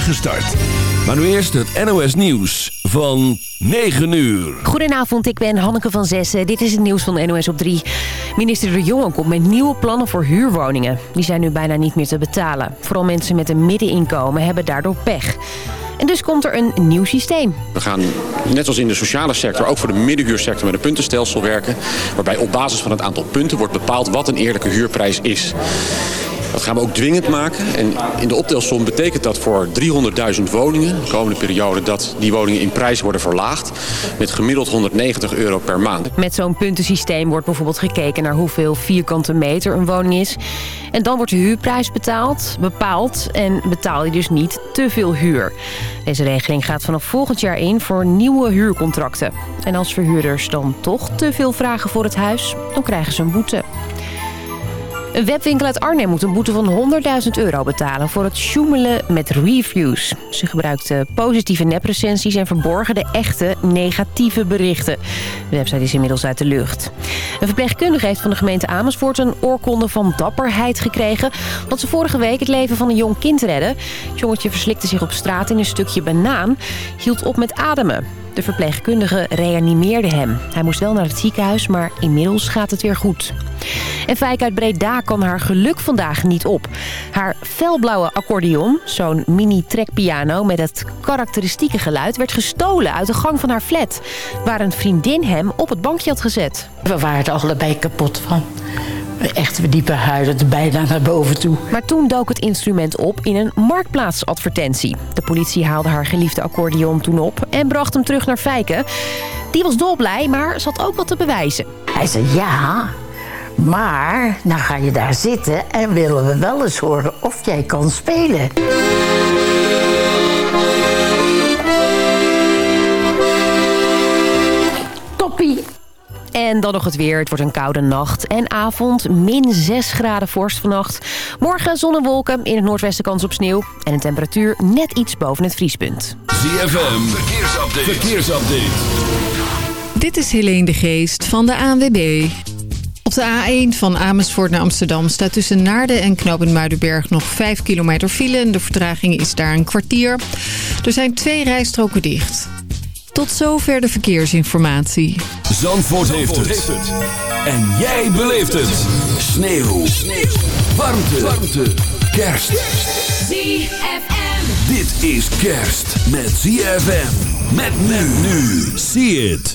start. Maar nu eerst het NOS Nieuws van 9 uur. Goedenavond, ik ben Hanneke van Zessen. Dit is het nieuws van NOS op 3. Minister De Jonge komt met nieuwe plannen voor huurwoningen. Die zijn nu bijna niet meer te betalen. Vooral mensen met een middeninkomen hebben daardoor pech. En dus komt er een nieuw systeem. We gaan net als in de sociale sector ook voor de middenhuursector met een puntenstelsel werken. Waarbij op basis van het aantal punten wordt bepaald wat een eerlijke huurprijs is. Dat gaan we ook dwingend maken. En in de optelsom betekent dat voor 300.000 woningen... de komende periode dat die woningen in prijs worden verlaagd... met gemiddeld 190 euro per maand. Met zo'n puntensysteem wordt bijvoorbeeld gekeken naar hoeveel vierkante meter een woning is. En dan wordt de huurprijs betaald, bepaald en betaal je dus niet te veel huur. Deze regeling gaat vanaf volgend jaar in voor nieuwe huurcontracten. En als verhuurders dan toch te veel vragen voor het huis, dan krijgen ze een boete. Een webwinkel uit Arnhem moet een boete van 100.000 euro betalen voor het sjoemelen met reviews. Ze gebruikten positieve neprecensies en verborgen de echte negatieve berichten. De website is inmiddels uit de lucht. Een verpleegkundige heeft van de gemeente Amersfoort een oorkonde van dapperheid gekregen... omdat ze vorige week het leven van een jong kind redden. Het jongetje verslikte zich op straat in een stukje banaan, hield op met ademen. De verpleegkundige reanimeerde hem. Hij moest wel naar het ziekenhuis, maar inmiddels gaat het weer goed. En Fijk uit Breda kan haar geluk vandaag niet op. Haar felblauwe accordeon, zo'n mini-trekpiano met het karakteristieke geluid... werd gestolen uit de gang van haar flat... waar een vriendin hem op het bankje had gezet. We waren er allebei kapot van. Echt diepe huilen, bijna naar boven toe. Maar toen dook het instrument op in een marktplaatsadvertentie. De politie haalde haar geliefde accordeon toen op en bracht hem terug naar Fijken. Die was dolblij, maar zat ook wat te bewijzen. Hij zei ja, maar dan ga je daar zitten en willen we wel eens horen of jij kan spelen. En dan nog het weer. Het wordt een koude nacht en avond. Min 6 graden vorst vannacht. Morgen zonnewolken. In het noordwesten kans op sneeuw. En een temperatuur net iets boven het vriespunt. ZFM, verkeersupdate. verkeersupdate. Dit is Helene de Geest van de ANWB. Op de A1 van Amersfoort naar Amsterdam staat tussen Naarden en Knoop Muidenberg nog 5 kilometer file. En de vertraging is daar een kwartier. Er zijn twee rijstroken dicht. Tot zover de verkeersinformatie. Zandvoort, heeft, het. En jij beleeft het. Sneeuw. Sneeuw. Warmte. Warmte. Kerst. ZFM. Dit is kerst met ZFM. Met men nu. See it.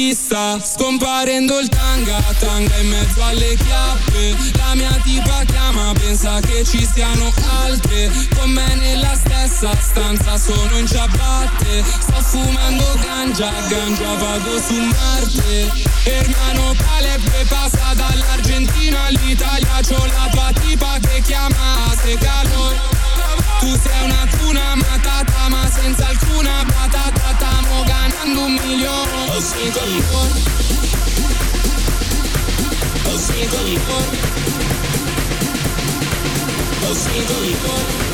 Scomparendo il tanga, tanga in mezzo alle chiappe. La mia tipa chiama, pensa che ci siano altre. Con me nella stessa stanza sono in ciabatte. Sto fumando ganja, ganja vado su Marte. Hermano Caleb passa dall'Argentina all'Italia. C'ho la tua tipa che chiama se calor Tu sei una tuna matata ma senza alcuna patata Stiamo ganando un milione Oh, single licor. Oh, single licor.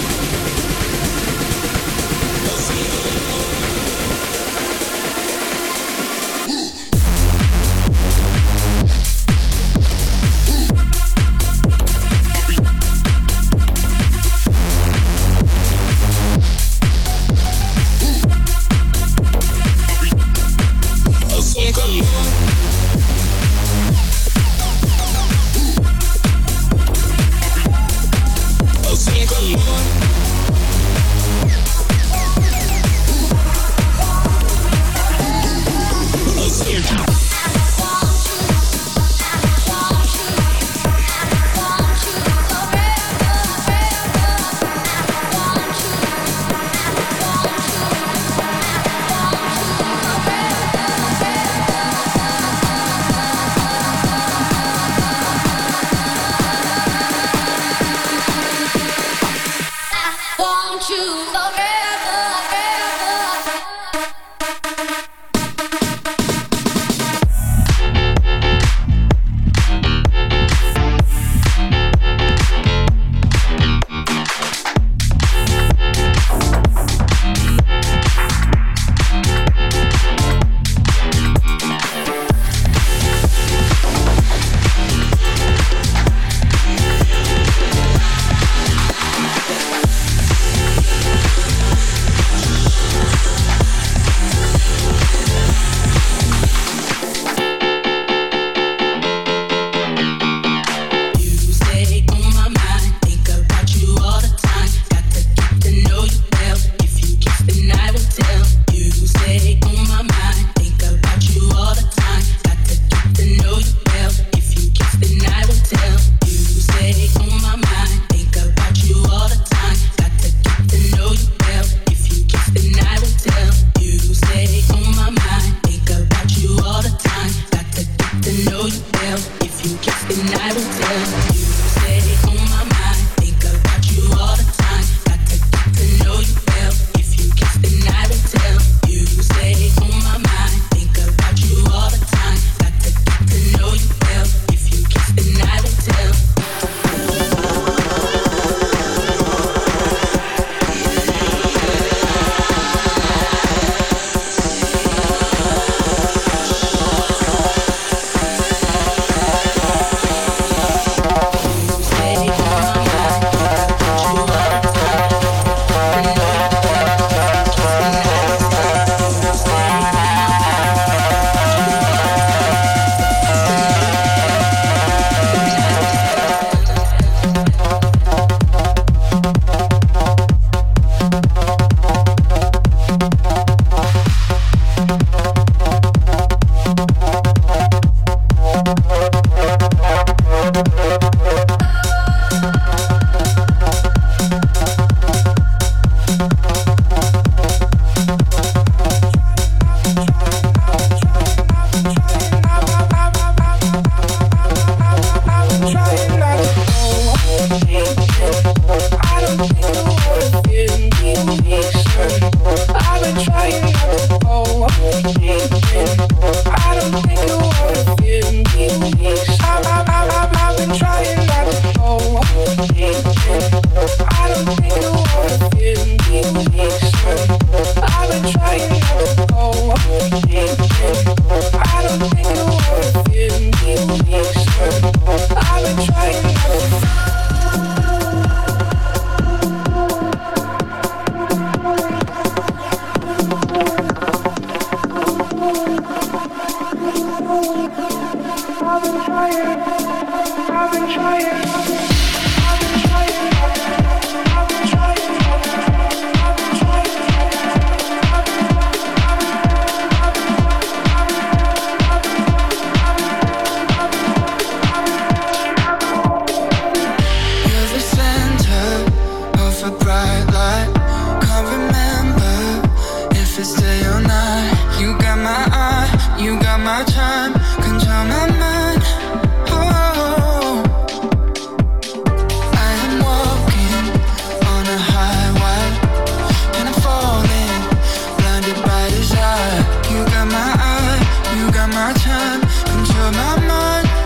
mind, control my mind.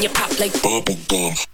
You pop like bubble gum.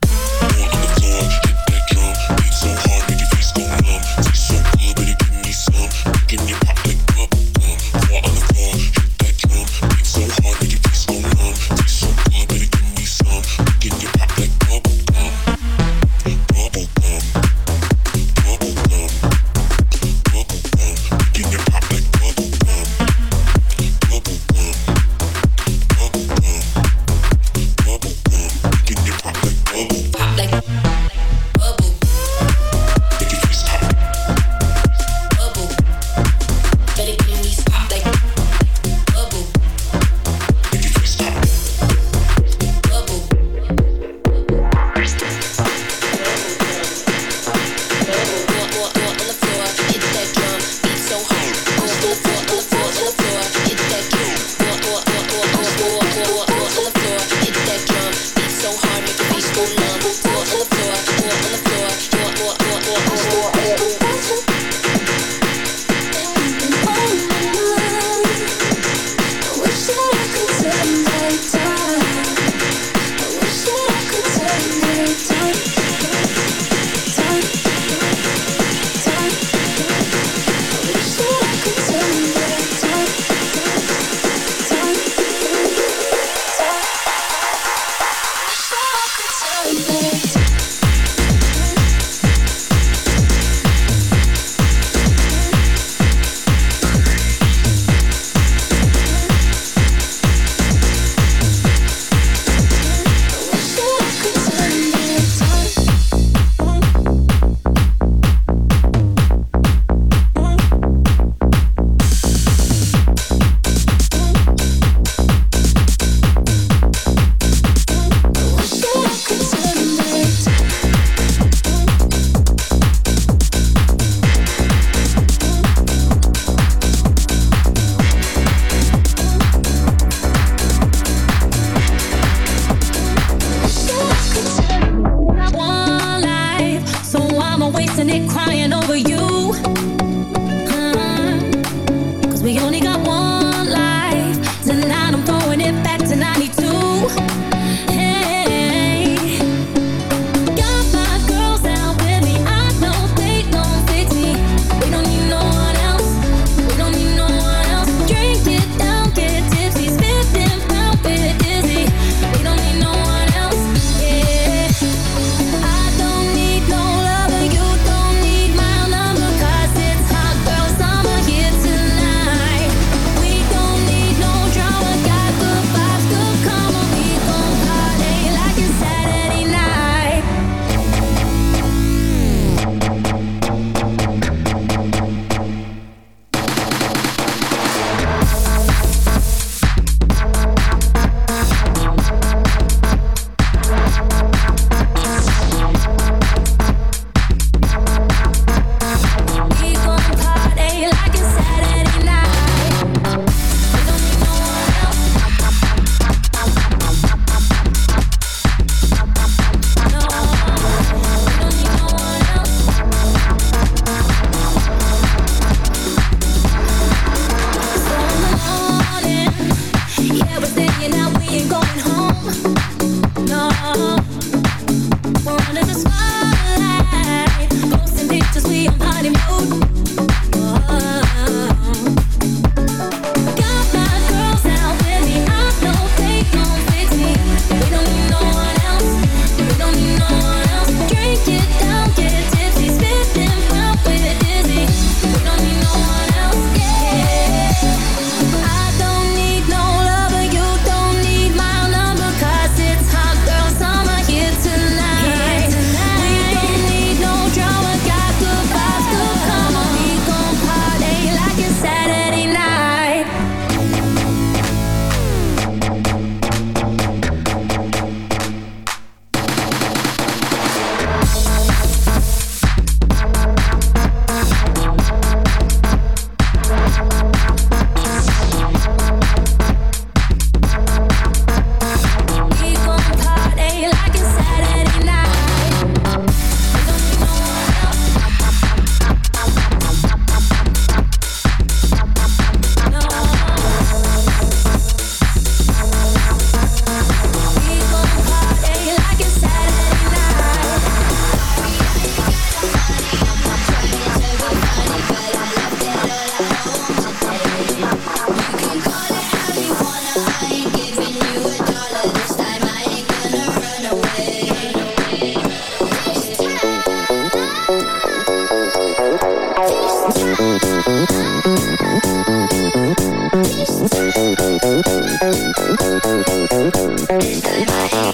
Bye.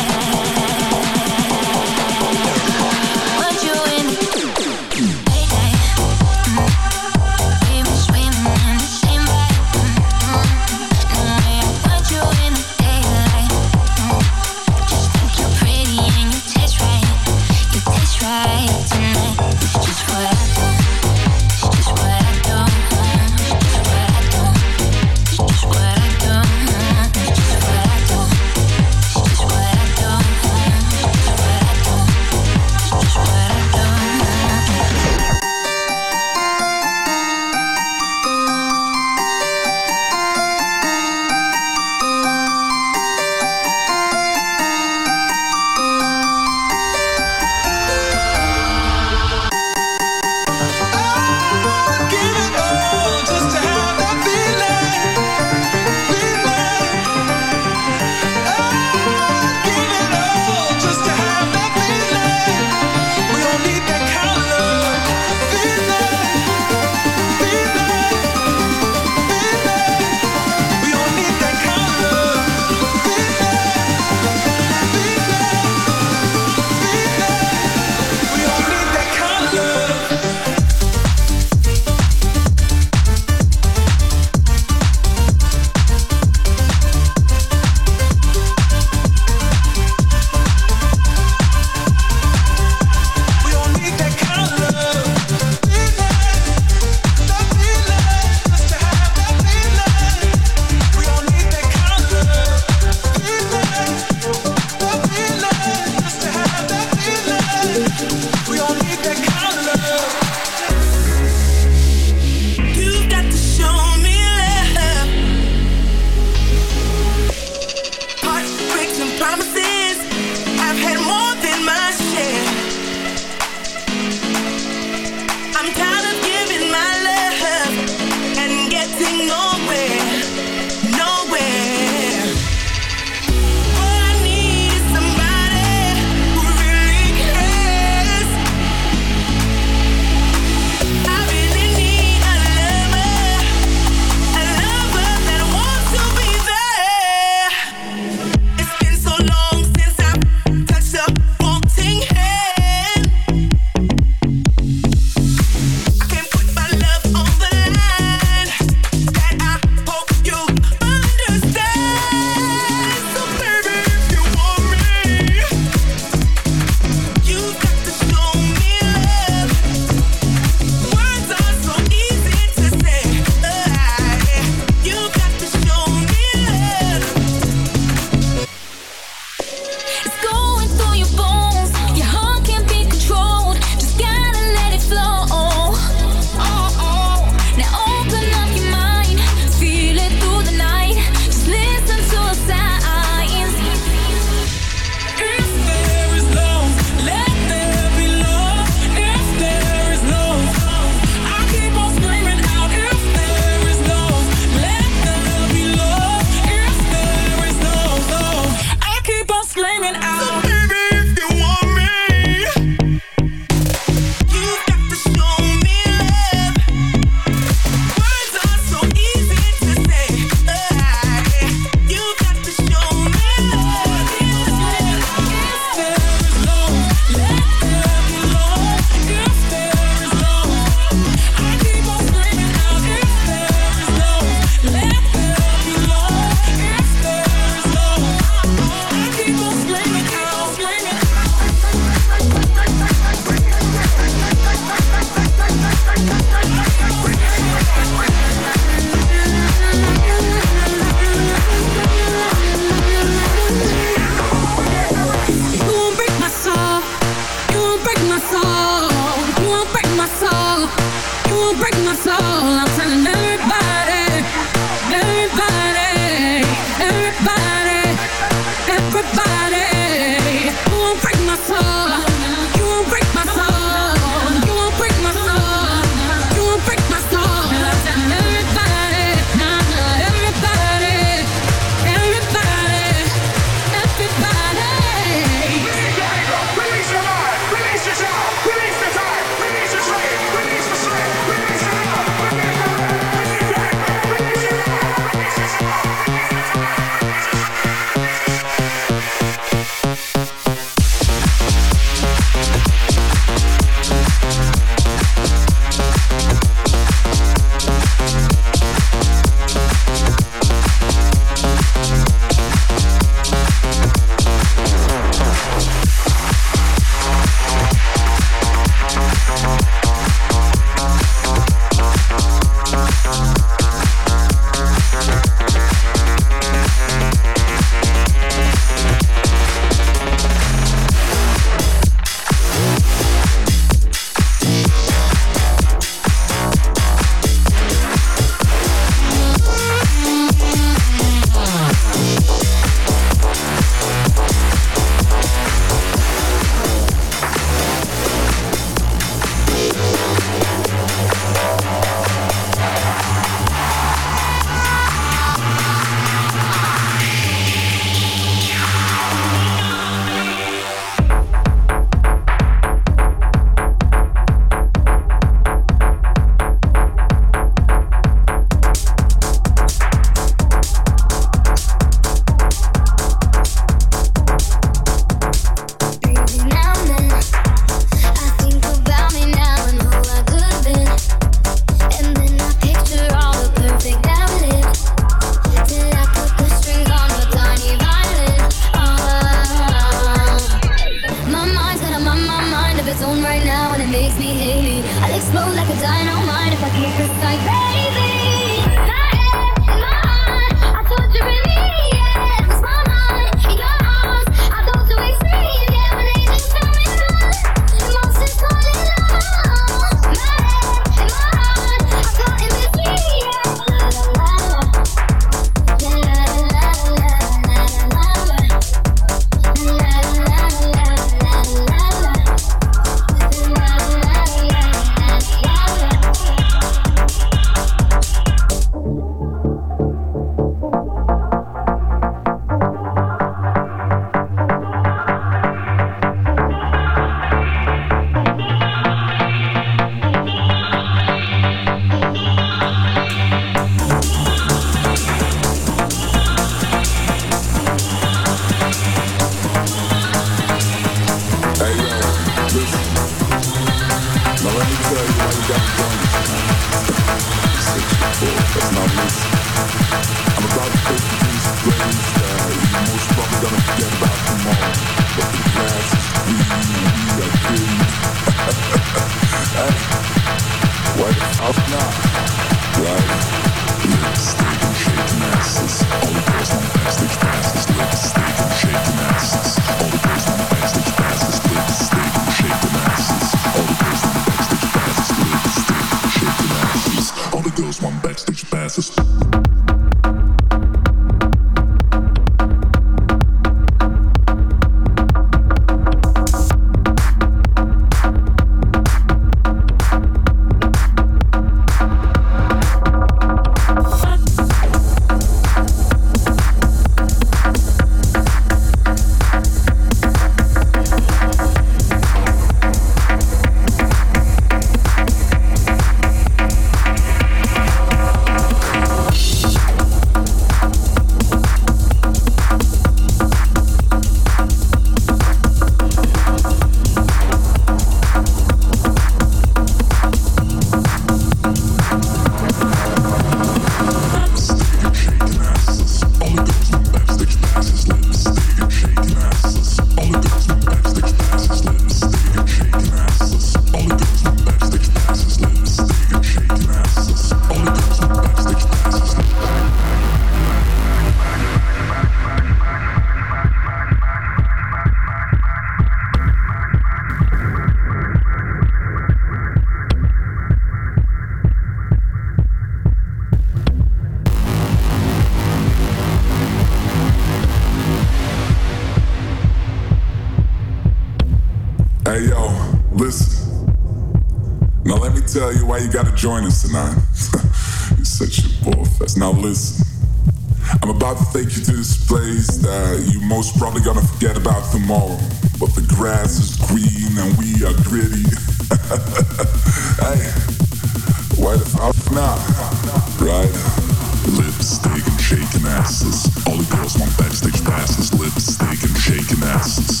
podcasts.